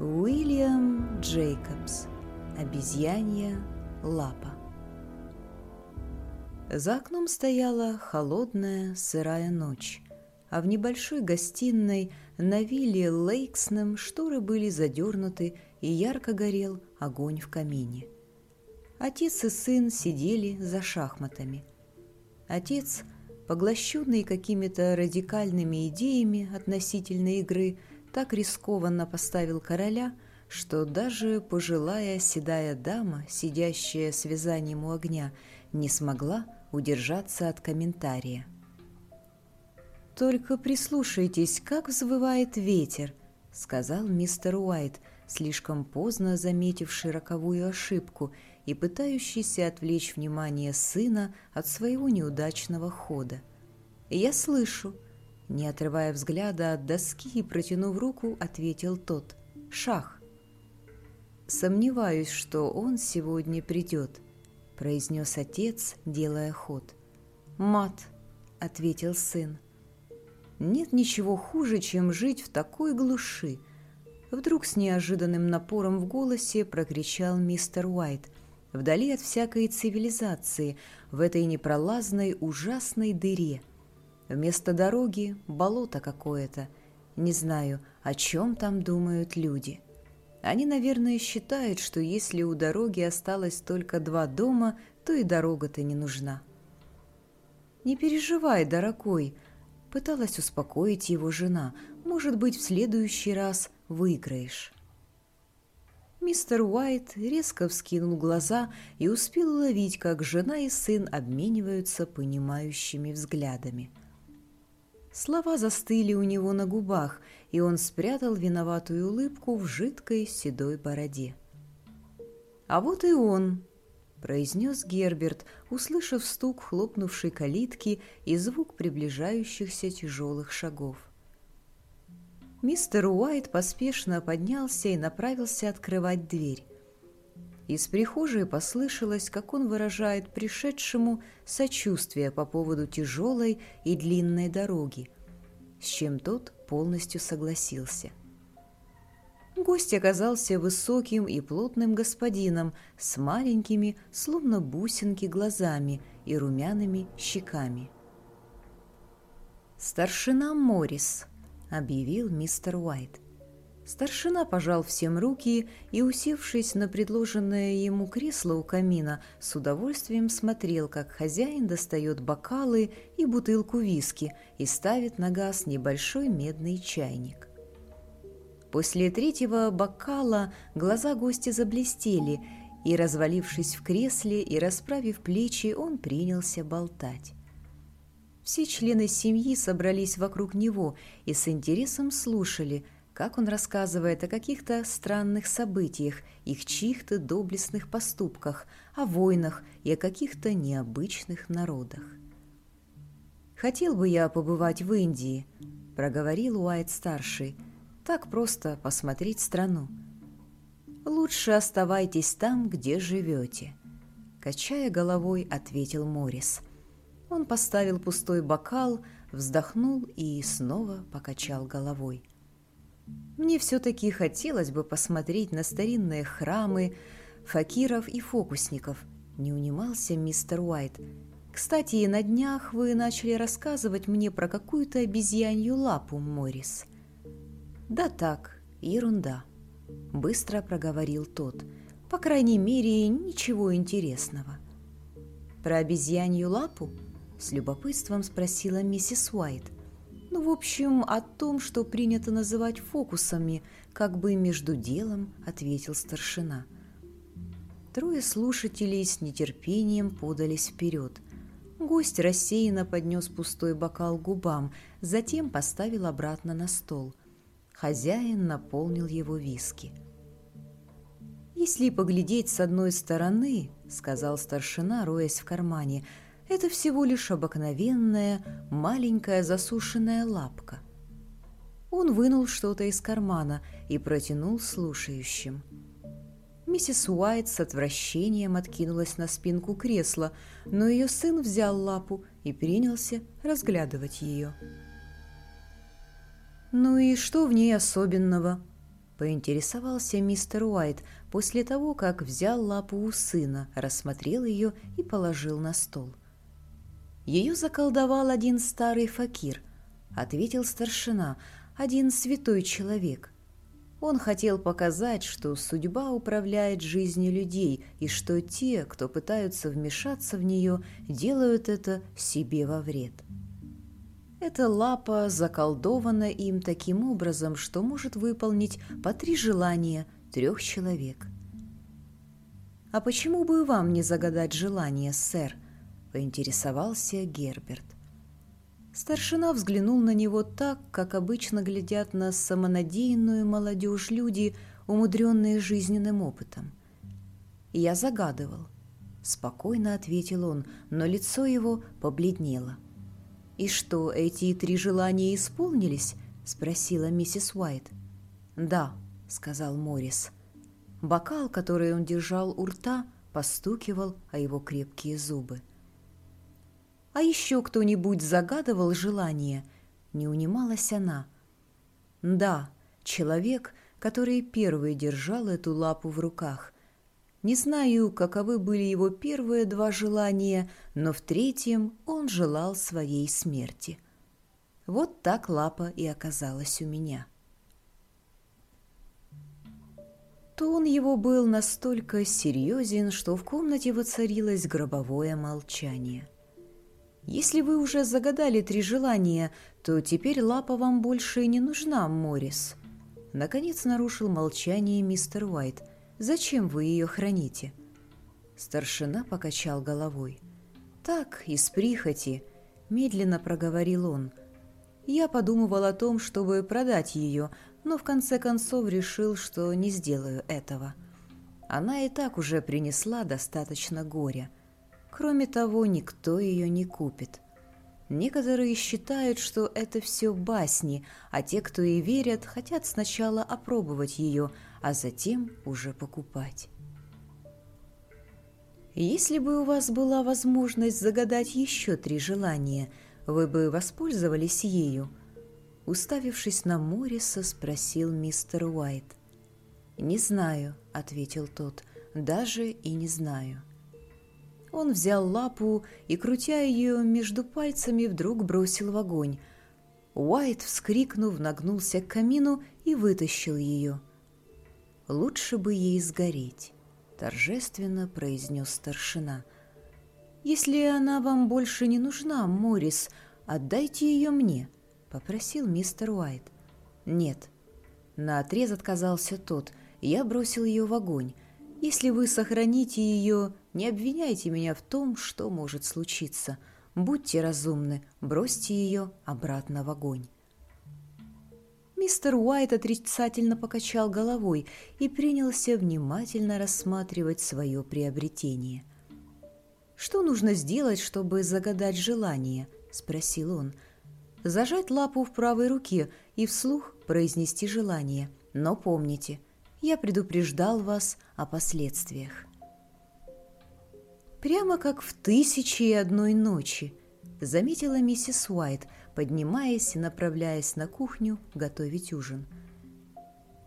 Уильям Джейкобс. Обезьянья лапа. За окном стояла холодная сырая ночь, а в небольшой гостиной на вилле Лейксном шторы были задернуты и ярко горел огонь в камине. Отец и сын сидели за шахматами. Отец, поглощенный какими-то радикальными идеями относительно игры, так рискованно поставил короля, что даже пожилая седая дама, сидящая с вязанием у огня, не смогла удержаться от комментария. «Только прислушайтесь, как взвывает ветер», — сказал мистер Уайт, слишком поздно заметивший роковую ошибку и пытающийся отвлечь внимание сына от своего неудачного хода. «Я слышу», не отрывая взгляда от доски и протянув руку, ответил тот. «Шах». «Сомневаюсь, что он сегодня придет», — произнес отец, делая ход. «Мат», — ответил сын. «Нет ничего хуже, чем жить в такой глуши», — вдруг с неожиданным напором в голосе прокричал мистер Уайт, вдали от всякой цивилизации, в этой непролазной ужасной дыре — Вместо дороги болото какое-то. Не знаю, о чем там думают люди. Они, наверное, считают, что если у дороги осталось только два дома, то и дорога-то не нужна. «Не переживай, дорогой», — пыталась успокоить его жена. «Может быть, в следующий раз выиграешь». Мистер Уайт резко вскинул глаза и успел уловить, как жена и сын обмениваются понимающими взглядами. Слова застыли у него на губах, и он спрятал виноватую улыбку в жидкой седой бороде. «А вот и он!» — произнес Герберт, услышав стук хлопнувшей калитки и звук приближающихся тяжелых шагов. Мистер Уайт поспешно поднялся и направился открывать дверь. Из прихожей послышалось, как он выражает пришедшему сочувствие по поводу тяжелой и длинной дороги, с чем тот полностью согласился. Гость оказался высоким и плотным господином с маленькими, словно бусинки, глазами и румяными щеками. «Старшина Моррис», — объявил мистер Уайт. Старшина пожал всем руки и, усевшись на предложенное ему кресло у камина, с удовольствием смотрел, как хозяин достает бокалы и бутылку виски и ставит на газ небольшой медный чайник. После третьего бокала глаза гостя заблестели, и, развалившись в кресле и расправив плечи, он принялся болтать. Все члены семьи собрались вокруг него и с интересом слушали – как он рассказывает о каких-то странных событиях, их чьих-то доблестных поступках, о войнах и о каких-то необычных народах. «Хотел бы я побывать в Индии», — проговорил Уайт-старший, — «так просто посмотреть страну». «Лучше оставайтесь там, где живете», — качая головой, ответил Моррис. Он поставил пустой бокал, вздохнул и снова покачал головой. Мне все-таки хотелось бы посмотреть на старинные храмы, факиров и фокусников, не унимался мистер Уайт. Кстати, на днях вы начали рассказывать мне про какую-то обезьянью лапу, Моррис. Да так, ерунда, быстро проговорил тот. По крайней мере, ничего интересного. Про обезьянью лапу? С любопытством спросила миссис Уайт. Ну, в общем, о том, что принято называть фокусами, как бы между делом, ответил старшина. Трое слушателей с нетерпением подались вперед. Гость рассеянно поднес пустой бокал к губам, затем поставил обратно на стол. Хозяин наполнил его виски. «Если поглядеть с одной стороны, — сказал старшина, роясь в кармане, — это всего лишь обыкновенная маленькая засушенная лапка. Он вынул что-то из кармана и протянул слушающим. Миссис Уайт с отвращением откинулась на спинку кресла, но ее сын взял лапу и принялся разглядывать ее. «Ну и что в ней особенного?» – поинтересовался мистер Уайт после того, как взял лапу у сына, рассмотрел ее и положил на стол. «Ее заколдовал один старый факир», — ответил старшина, — «один святой человек». Он хотел показать, что судьба управляет жизнью людей и что те, кто пытаются вмешаться в нее, делают это себе во вред. Эта лапа заколдована им таким образом, что может выполнить по три желания трех человек. «А почему бы вам не загадать желание, сэр?» – поинтересовался Герберт. Старшина взглянул на него так, как обычно глядят на самонадеянную молодежь люди, умудренные жизненным опытом. «Я загадывал», — спокойно ответил он, но лицо его побледнело. «И что, эти три желания исполнились?» — спросила миссис Уайт. «Да», — сказал Моррис. Бокал, который он держал у рта, постукивал о его крепкие зубы. «А еще кто-нибудь загадывал желание?» — не унималась она. «Да, человек, который первый держал эту лапу в руках. Не знаю, каковы были его первые два желания, но в третьем он желал своей смерти. Вот так лапа и оказалась у меня. Тон его был настолько серьезен, что в комнате воцарилось гробовое молчание. «Если вы уже загадали три желания, то теперь лапа вам больше не нужна, Моррис». Наконец нарушил молчание мистер Уайт – Зачем вы ее храните?» Старшина покачал головой. «Так, из прихоти», — медленно проговорил он. «Я подумывал о том, чтобы продать ее, но в конце концов решил, что не сделаю этого. Она и так уже принесла достаточно горя. Кроме того, никто ее не купит». Некоторые считают, что это все басни, а те, кто и верят, хотят сначала опробовать ее, а затем уже покупать. Если бы у вас была возможность загадать еще три желания, вы бы воспользовались ею? Уставившись на Морриса, спросил мистер Уайт. «Не знаю», — ответил тот, — «даже и не знаю». Он взял лапу и, крутя ее между пальцами, вдруг бросил в огонь. Уайт, вскрикнув, нагнулся к камину и вытащил ее. «Лучше бы ей сгореть», — торжественно произнес старшина. «Если она вам больше не нужна, Моррис, отдайте ее мне», — попросил мистер Уайт. «Нет». Наотрез отказался тот. Я бросил ее в огонь. Если вы сохраните ее, не обвиняйте меня в том, что может случиться. Будьте разумны, бросьте ее обратно в огонь. Мистер Уайт отрицательно покачал головой и принялся внимательно рассматривать свое приобретение. «Что нужно сделать, чтобы загадать желание?» – спросил он. «Зажать лапу в правой руке и вслух произнести желание. Но помните, я предупреждал вас о последствиях». «Прямо как в «Тысячи и одной ночи», — заметила миссис Уайт, поднимаясь и направляясь на кухню готовить ужин.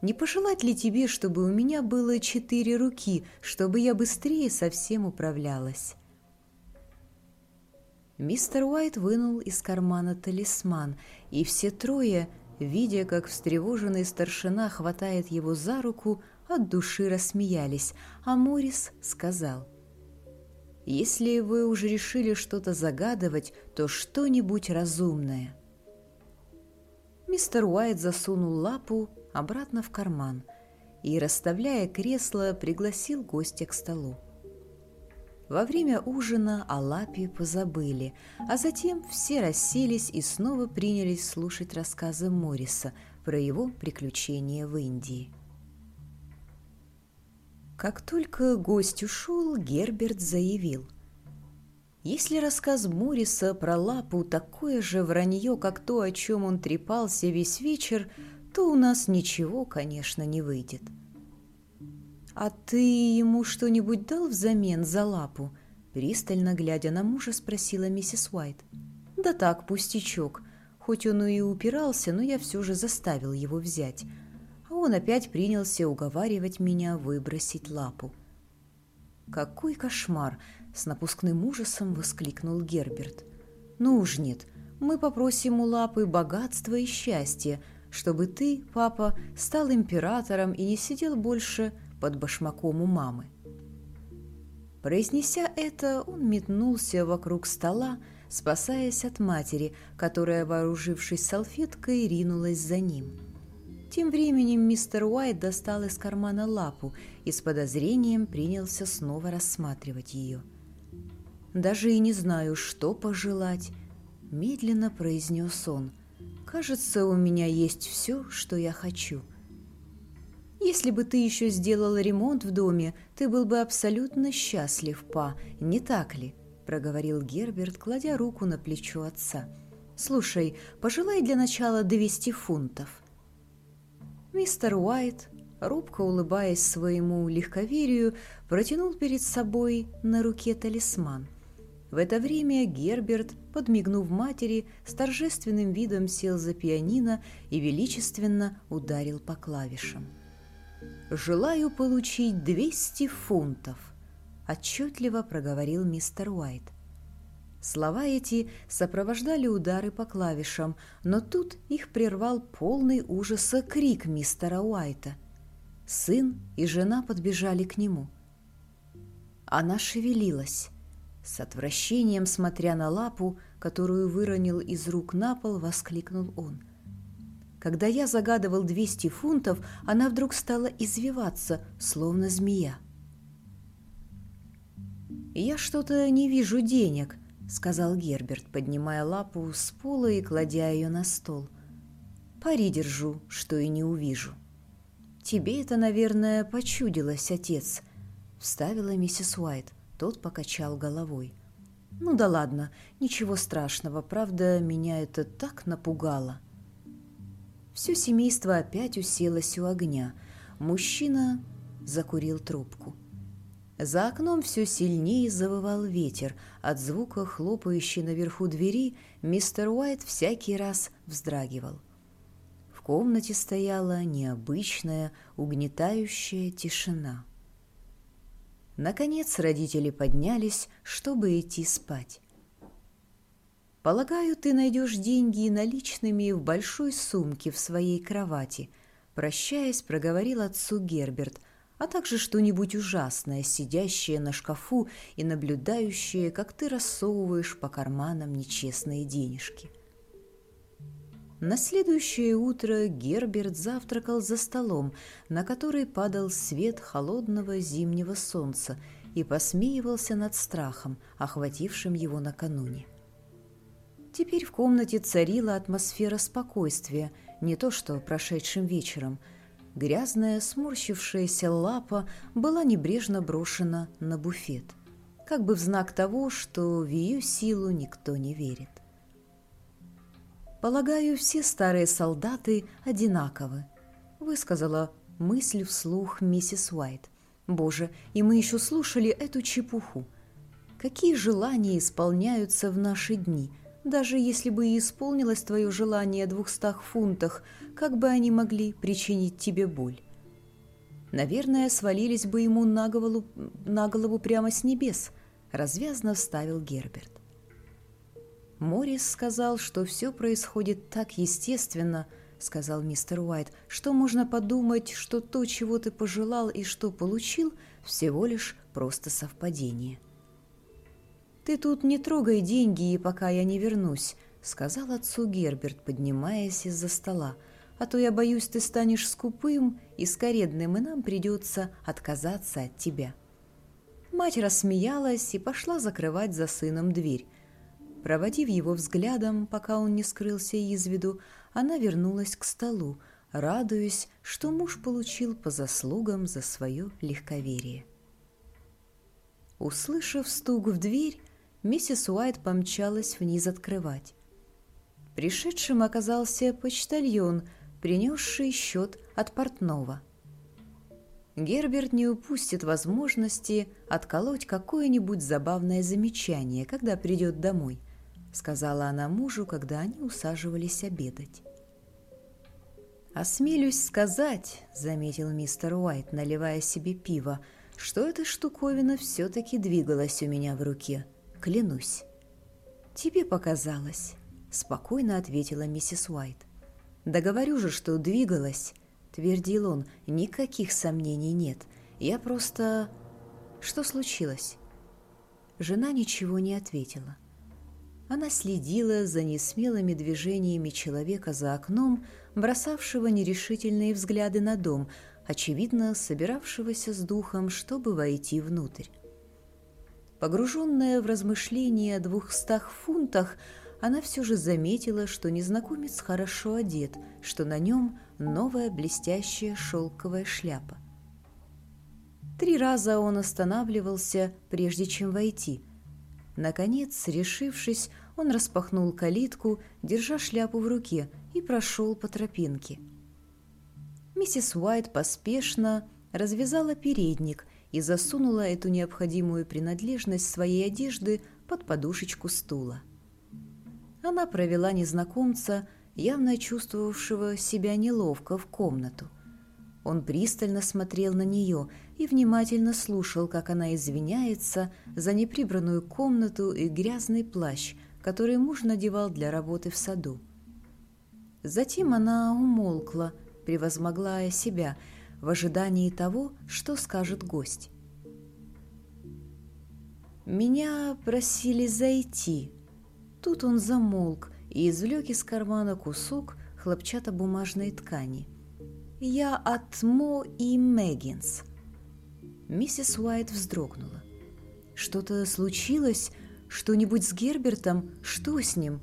«Не пожелать ли тебе, чтобы у меня было четыре руки, чтобы я быстрее совсем управлялась?» Мистер Уайт вынул из кармана талисман, и все трое, видя, как встревоженный старшина хватает его за руку, от души рассмеялись, а Морис сказал — если вы уже решили что-то загадывать, то что-нибудь разумное. Мистер Уайт засунул лапу обратно в карман и, расставляя кресло, пригласил гостя к столу. Во время ужина о лапе позабыли, а затем все расселись и снова принялись слушать рассказы Морриса про его приключения в Индии. Как только гость ушел, Герберт заявил. Если рассказ Муриса про лапу такое же вранье, как то, о чем он трепался весь вечер, то у нас ничего, конечно, не выйдет. «А ты ему что-нибудь дал взамен за лапу?» Пристально глядя на мужа, спросила миссис Уайт. «Да так, пустячок. Хоть он и упирался, но я все же заставил его взять он опять принялся уговаривать меня выбросить лапу. «Какой кошмар!» — с напускным ужасом воскликнул Герберт. «Ну уж нет, мы попросим у лапы богатства и счастья, чтобы ты, папа, стал императором и не сидел больше под башмаком у мамы». Произнеся это, он метнулся вокруг стола, спасаясь от матери, которая, вооружившись салфеткой, ринулась за ним. Тем временем мистер Уайт достал из кармана лапу и с подозрением принялся снова рассматривать ее. «Даже и не знаю, что пожелать», — медленно произнес он. «Кажется, у меня есть все, что я хочу». «Если бы ты еще сделал ремонт в доме, ты был бы абсолютно счастлив, па, не так ли?» — проговорил Герберт, кладя руку на плечо отца. «Слушай, пожелай для начала 200 фунтов». Мистер Уайт, робко улыбаясь своему легковерию, протянул перед собой на руке талисман. В это время Герберт, подмигнув матери, с торжественным видом сел за пианино и величественно ударил по клавишам. «Желаю получить 200 фунтов», – отчетливо проговорил мистер Уайт. Слова эти сопровождали удары по клавишам, но тут их прервал полный ужаса крик мистера Уайта. Сын и жена подбежали к нему. Она шевелилась. С отвращением, смотря на лапу, которую выронил из рук на пол, воскликнул он. Когда я загадывал 200 фунтов, она вдруг стала извиваться, словно змея. «Я что-то не вижу денег», — сказал Герберт, поднимая лапу с пола и кладя ее на стол. «Пари держу, что и не увижу». «Тебе это, наверное, почудилось, отец», — вставила миссис Уайт. Тот покачал головой. «Ну да ладно, ничего страшного, правда, меня это так напугало». Все семейство опять уселось у огня. Мужчина закурил трубку. За окном все сильнее завывал ветер. От звука хлопающей наверху двери мистер Уайт всякий раз вздрагивал. В комнате стояла необычная, угнетающая тишина. Наконец родители поднялись, чтобы идти спать. «Полагаю, ты найдешь деньги наличными в большой сумке в своей кровати», прощаясь, проговорил отцу Герберт – а также что-нибудь ужасное, сидящее на шкафу и наблюдающее, как ты рассовываешь по карманам нечестные денежки. На следующее утро Герберт завтракал за столом, на который падал свет холодного зимнего солнца и посмеивался над страхом, охватившим его накануне. Теперь в комнате царила атмосфера спокойствия, не то что прошедшим вечером – Грязная, сморщившаяся лапа была небрежно брошена на буфет, как бы в знак того, что в ее силу никто не верит. «Полагаю, все старые солдаты одинаковы», — высказала мысль вслух миссис Уайт. «Боже, и мы еще слушали эту чепуху. Какие желания исполняются в наши дни?» Даже если бы и исполнилось твое желание о двухстах фунтах, как бы они могли причинить тебе боль? Наверное, свалились бы ему на голову, на голову прямо с небес, развязно вставил Герберт. Морис сказал, что все происходит так естественно, сказал мистер Уайт, что можно подумать, что то, чего ты пожелал и что получил, всего лишь просто совпадение. «Ты тут не трогай деньги, пока я не вернусь», — сказал отцу Герберт, поднимаясь из-за стола. «А то я боюсь, ты станешь скупым и скоредным, и нам придется отказаться от тебя». Мать рассмеялась и пошла закрывать за сыном дверь. Проводив его взглядом, пока он не скрылся из виду, она вернулась к столу, радуясь, что муж получил по заслугам за свое легковерие. Услышав стук в дверь, миссис Уайт помчалась вниз открывать. Пришедшим оказался почтальон, принесший счет от портного. Герберт не упустит возможности отколоть какое-нибудь забавное замечание, когда придет домой, сказала она мужу, когда они усаживались обедать. «Осмелюсь сказать», — заметил мистер Уайт, наливая себе пиво, «что эта штуковина все-таки двигалась у меня в руке. Клянусь». «Тебе показалось», — спокойно ответила миссис Уайт. «Да говорю же, что двигалась», — твердил он, — «никаких сомнений нет. Я просто...» «Что случилось?» Жена ничего не ответила. Она следила за несмелыми движениями человека за окном, бросавшего нерешительные взгляды на дом, очевидно, собиравшегося с духом, чтобы войти внутрь. Погруженная в размышления о двухстах фунтах, она все же заметила, что незнакомец хорошо одет, что на нем новая блестящая шелковая шляпа. Три раза он останавливался, прежде чем войти. Наконец, решившись, он распахнул калитку, держа шляпу в руке, и прошел по тропинке. Миссис Уайт поспешно развязала передник и засунула эту необходимую принадлежность своей одежды под подушечку стула. Она провела незнакомца, явно чувствовавшего себя неловко, в комнату. Он пристально смотрел на нее и внимательно слушал, как она извиняется за неприбранную комнату и грязный плащ, который муж надевал для работы в саду. Затем она умолкла, превозмогла себя в ожидании того, что скажет гость. «Меня просили зайти». Тут он замолк и извлек из кармана кусок хлопчатобумажной ткани. «Я от Мо и Мэггинс». Миссис Уайт вздрогнула. «Что-то случилось?» Что-нибудь с Гербертом? Что с ним?»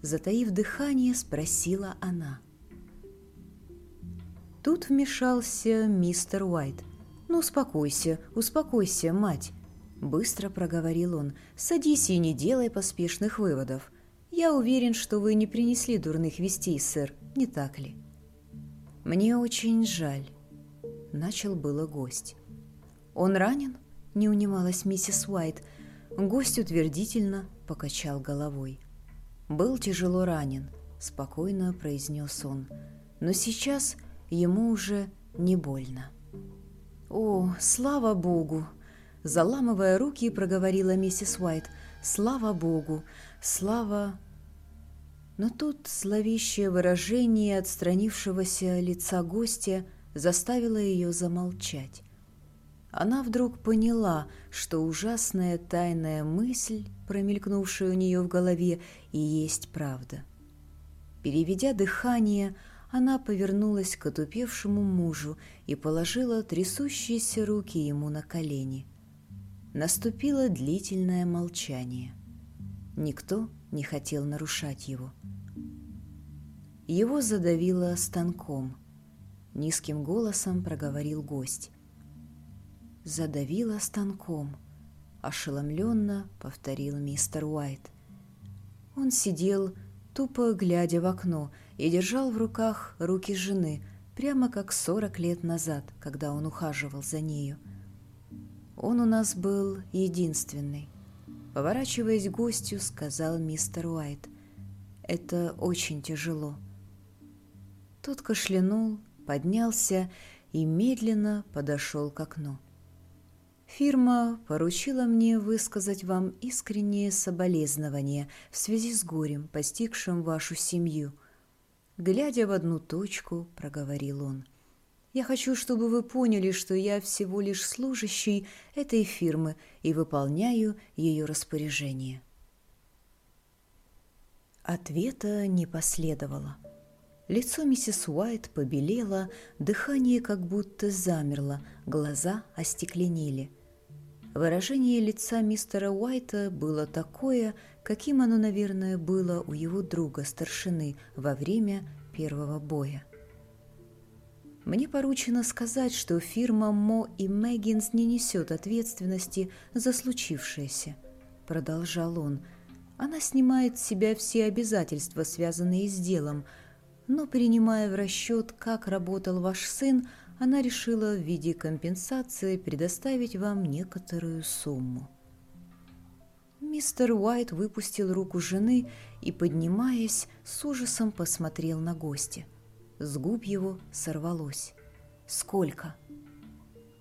Затаив дыхание, спросила она. Тут вмешался мистер Уайт. «Ну, успокойся, успокойся, мать!» Быстро проговорил он. «Садись и не делай поспешных выводов. Я уверен, что вы не принесли дурных вестей, сэр, не так ли?» «Мне очень жаль», — начал было гость. «Он ранен?» — не унималась миссис Уайт. Гость утвердительно покачал головой. «Был тяжело ранен», — спокойно произнес он. «Но сейчас ему уже не больно». «О, слава Богу!» Заламывая руки, проговорила миссис Уайт. «Слава Богу! Слава...» Но тут зловещее выражение отстранившегося лица гостя заставило ее замолчать. Она вдруг поняла, что ужасная тайная мысль, промелькнувшая у нее в голове, и есть правда. Переведя дыхание, она повернулась к отупевшему мужу и положила трясущиеся руки ему на колени. Наступило длительное молчание. Никто не хотел нарушать его. Его задавило станком. Низким голосом проговорил гость задавила станком. Ошеломленно повторил мистер Уайт. Он сидел, тупо глядя в окно, и держал в руках руки жены, прямо как сорок лет назад, когда он ухаживал за нею. Он у нас был единственный. Поворачиваясь к гостю, сказал мистер Уайт. «Это очень тяжело». Тот кашлянул, поднялся и медленно подошел к окну. Фирма поручила мне высказать вам искреннее соболезнование в связи с горем, постигшим вашу семью. Глядя в одну точку, проговорил он. Я хочу, чтобы вы поняли, что я всего лишь служащий этой фирмы и выполняю ее распоряжение. Ответа не последовало. Лицо миссис Уайт побелело, дыхание как будто замерло, глаза остекленели – Выражение лица мистера Уайта было такое, каким оно, наверное, было у его друга-старшины во время первого боя. Мне поручено сказать, что фирма Мо и Мэггинс не несет ответственности за случившееся, продолжал он. Она снимает с себя все обязательства, связанные с делом, но принимая в расчет, как работал ваш сын, она решила в виде компенсации предоставить вам некоторую сумму. Мистер Уайт выпустил руку жены и, поднимаясь, с ужасом посмотрел на гостя. с губ его сорвалось. «Сколько?»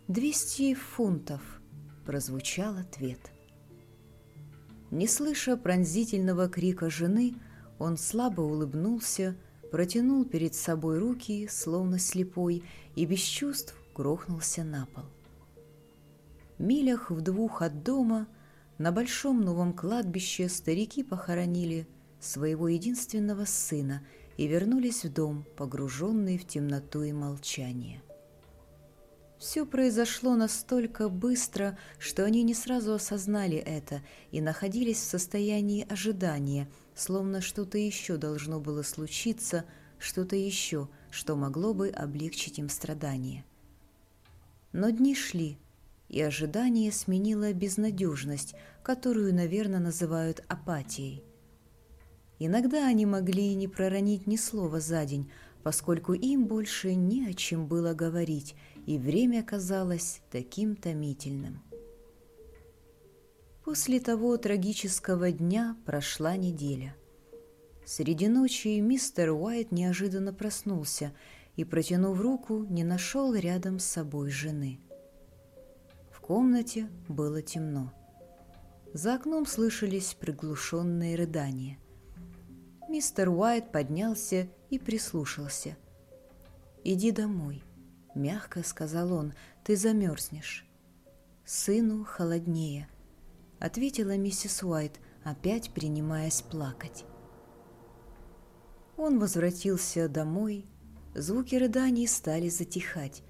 «Двести фунтов», — прозвучал ответ. Не слыша пронзительного крика жены, он слабо улыбнулся, протянул перед собой руки, словно слепой, и без чувств грохнулся на пол. Милях в двух от дома на большом новом кладбище старики похоронили своего единственного сына и вернулись в дом, погруженные в темноту и молчание. Все произошло настолько быстро, что они не сразу осознали это и находились в состоянии ожидания, словно что-то еще должно было случиться, что-то еще, что могло бы облегчить им страдания. Но дни шли, и ожидание сменило безнадежность, которую, наверное, называют апатией. Иногда они могли не проронить ни слова за день, поскольку им больше не о чем было говорить, и время казалось таким томительным. После того трагического дня прошла неделя. Среди ночи мистер Уайт неожиданно проснулся и, протянув руку, не нашел рядом с собой жены. Комнате было темно. За окном слышались приглушенные рыдания. Мистер Уайт поднялся и прислушался. «Иди домой», — мягко сказал он, — «ты замерзнешь». «Сыну холоднее», — ответила миссис Уайт, опять принимаясь плакать. Он возвратился домой, звуки рыданий стали затихать.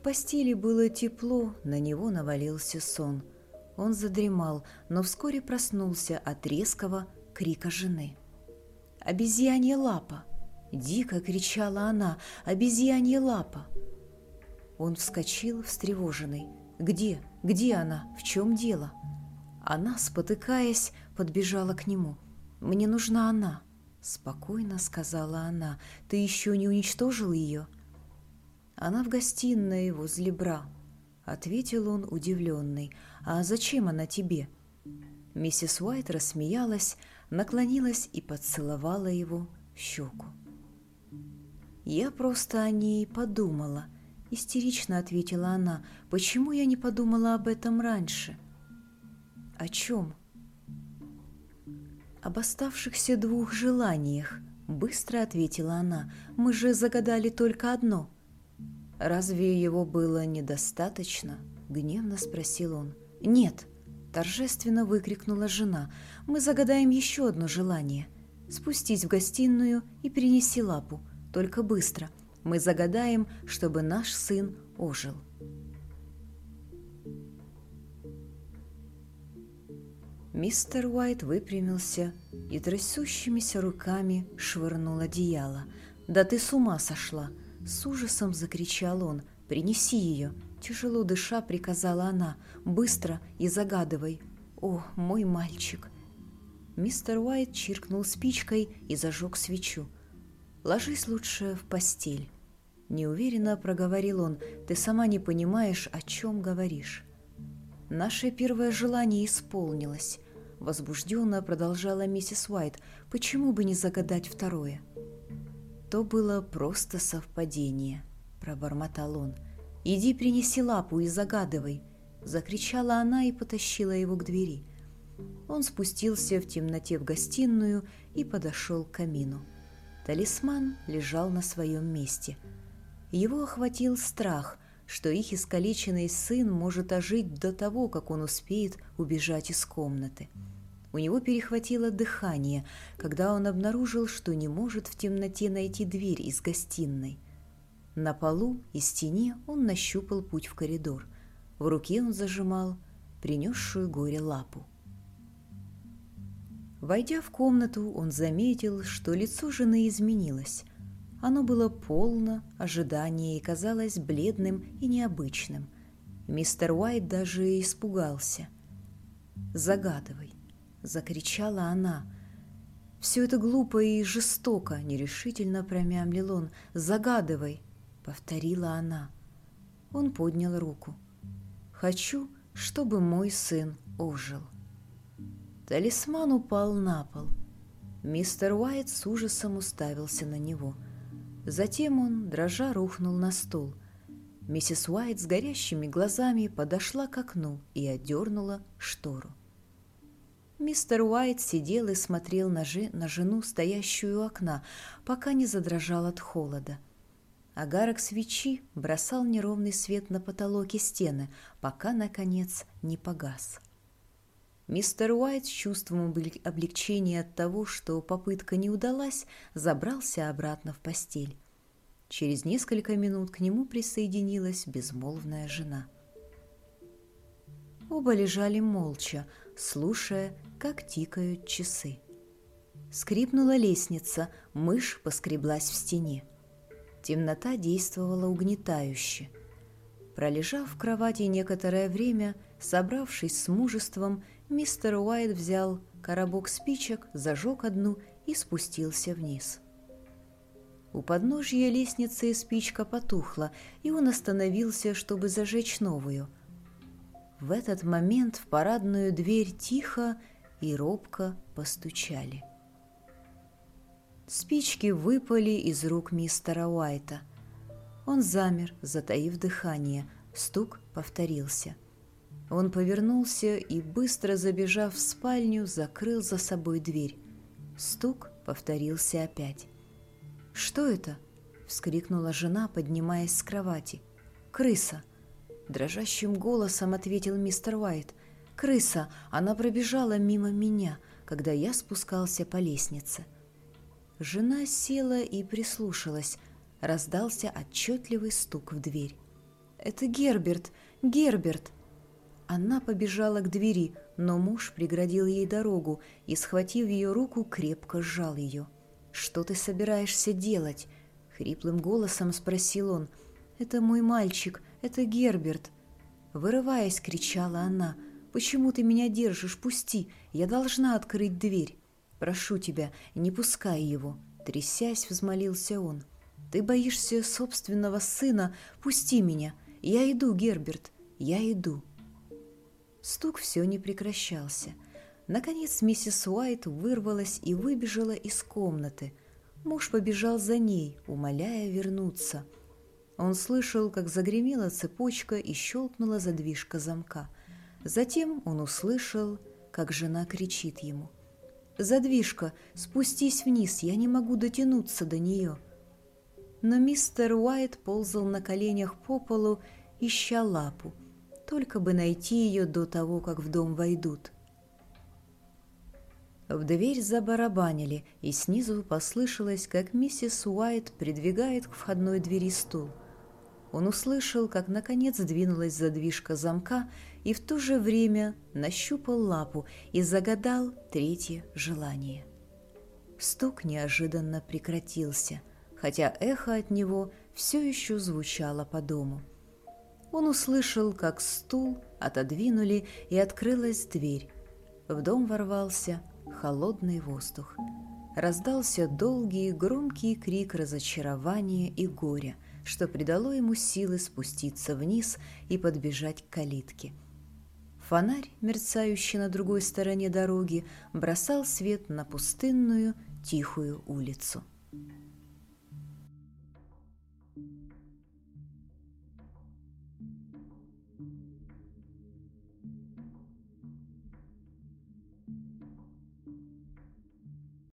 В постели было тепло, на него навалился сон. Он задремал, но вскоре проснулся от резкого крика жены. «Обезьянья лапа!» — дико кричала она. «Обезьянья лапа!» Он вскочил, встревоженный. «Где? Где она? В чем дело?» Она, спотыкаясь, подбежала к нему. «Мне нужна она», — спокойно сказала она. «Ты еще не уничтожил ее?» «Она в гостиной возле бра», — ответил он, удивленный. «А зачем она тебе?» Миссис Уайт рассмеялась, наклонилась и поцеловала его в щеку. «Я просто о ней подумала», — Истерично ответила она. «Почему я не подумала об этом раньше?» «О чем?» «Об оставшихся двух желаниях», — быстро ответила она. «Мы же загадали только одно». «Разве его было недостаточно?» — гневно спросил он. «Нет», — торжественно выкрикнула жена. «Мы загадаем еще одно желание. Спустись в гостиную и принеси лапу. Только быстро. Мы загадаем, чтобы наш сын ожил. Мистер Уайт выпрямился и трясущимися руками швырнул одеяло. «Да ты с ума сошла!» С ужасом закричал он. «Принеси ее!» Тяжело дыша приказала она. «Быстро и загадывай!» «О, мой мальчик!» Мистер Уайт чиркнул спичкой и зажег свечу. «Ложись лучше в постель», — неуверенно проговорил он. «Ты сама не понимаешь, о чем говоришь». «Наше первое желание исполнилось», — возбужденно продолжала миссис Уайт. «Почему бы не загадать второе?» «То было просто совпадение», — пробормотал он. «Иди принеси лапу и загадывай», — закричала она и потащила его к двери. Он спустился в темноте в гостиную и подошел к камину. Талисман лежал на своем месте. Его охватил страх, что их искалеченный сын может ожить до того, как он успеет убежать из комнаты. У него перехватило дыхание, когда он обнаружил, что не может в темноте найти дверь из гостиной. На полу и стене он нащупал путь в коридор. В руке он зажимал принесшую горе лапу. Войдя в комнату, он заметил, что лицо жены изменилось. Оно было полно ожидания и казалось бледным и необычным. Мистер Уайт даже испугался. «Загадывай!» — закричала она. «Все это глупо и жестоко!» — нерешительно промямлил он. «Загадывай!» — повторила она. Он поднял руку. «Хочу, чтобы мой сын ожил». Талисман упал на пол. Мистер Уайт с ужасом уставился на него. Затем он, дрожа, рухнул на стул. Миссис Уайт с горящими глазами подошла к окну и отдернула штору. Мистер Уайт сидел и смотрел на, жи на жену, стоящую у окна, пока не задрожал от холода. Агарок свечи бросал неровный свет на потолок и стены, пока, наконец, не погас. Мистер Уайт с чувством облегчения от того, что попытка не удалась, забрался обратно в постель. Через несколько минут к нему присоединилась безмолвная жена. Оба лежали молча, слушая, как тикают часы. Скрипнула лестница, мышь поскреблась в стене. Темнота действовала угнетающе. Пролежав в кровати некоторое время, собравшись с мужеством, мистер Уайт взял коробок спичек, зажег одну и спустился вниз. У подножья лестницы спичка потухла, и он остановился, чтобы зажечь новую. В этот момент в парадную дверь тихо и робко постучали. Спички выпали из рук мистера Уайта. Он замер, затаив дыхание. Стук повторился. Он повернулся и, быстро забежав в спальню, закрыл за собой дверь. Стук повторился опять. «Что это?» — вскрикнула жена, поднимаясь с кровати. «Крыса!» — дрожащим голосом ответил мистер Уайт. Крыса, она пробежала мимо меня, когда я спускался по лестнице. Жена села и прислушалась. Раздался отчетливый стук в дверь. «Это Герберт! Герберт!» Она побежала к двери, но муж преградил ей дорогу и, схватив ее руку, крепко сжал ее. «Что ты собираешься делать?» — хриплым голосом спросил он. «Это мой мальчик, это Герберт!» Вырываясь, кричала она — Почему ты меня держишь? Пусти! Я должна открыть дверь. Прошу тебя, не пускай его!» Трясясь, взмолился он. «Ты боишься собственного сына? Пусти меня! Я иду, Герберт, я иду!» Стук все не прекращался. Наконец миссис Уайт вырвалась и выбежала из комнаты. Муж побежал за ней, умоляя вернуться. Он слышал, как загремела цепочка и щелкнула задвижка замка – Затем он услышал, как жена кричит ему. «Задвижка, спустись вниз, я не могу дотянуться до нее». Но мистер Уайт ползал на коленях по полу, ища лапу, только бы найти ее до того, как в дом войдут. В дверь забарабанили, и снизу послышалось, как миссис Уайт придвигает к входной двери стул. Он услышал, как наконец двинулась задвижка замка, и в то же время нащупал лапу и загадал третье желание. Стук неожиданно прекратился, хотя эхо от него все еще звучало по дому. Он услышал, как стул отодвинули, и открылась дверь. В дом ворвался холодный воздух. Раздался долгий громкий крик разочарования и горя, что придало ему силы спуститься вниз и подбежать к калитке – Фонарь, мерцающий на другой стороне дороги, бросал свет на пустынную, тихую улицу.